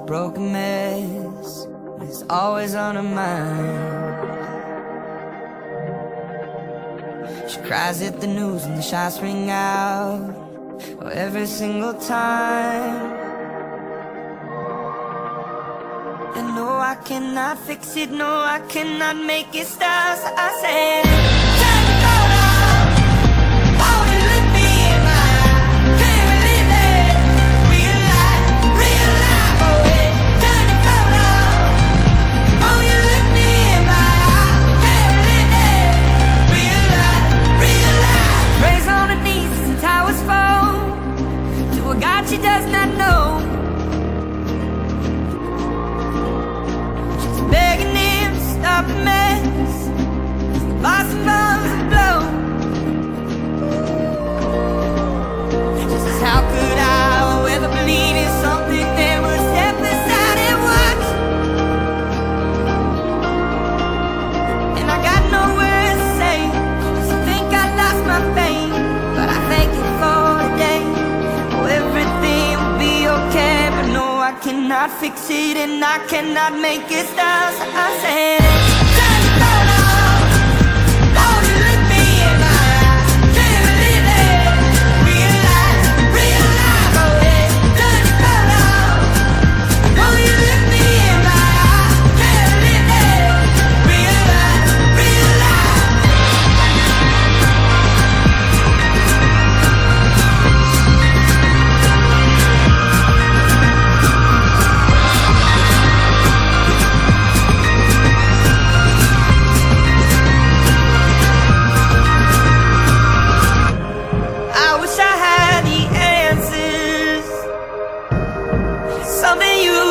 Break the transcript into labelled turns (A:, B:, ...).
A: a broken mess It's always on her mind. She cries at the news and the shots ring out oh, Every single time. And no, I cannot fix it No, I cannot make it stop. So I say a God she does not know. She's begging him to stop the mess. The boss bombs blow. She says, How could I cannot fix it and I cannot make it stop. I said. loving you.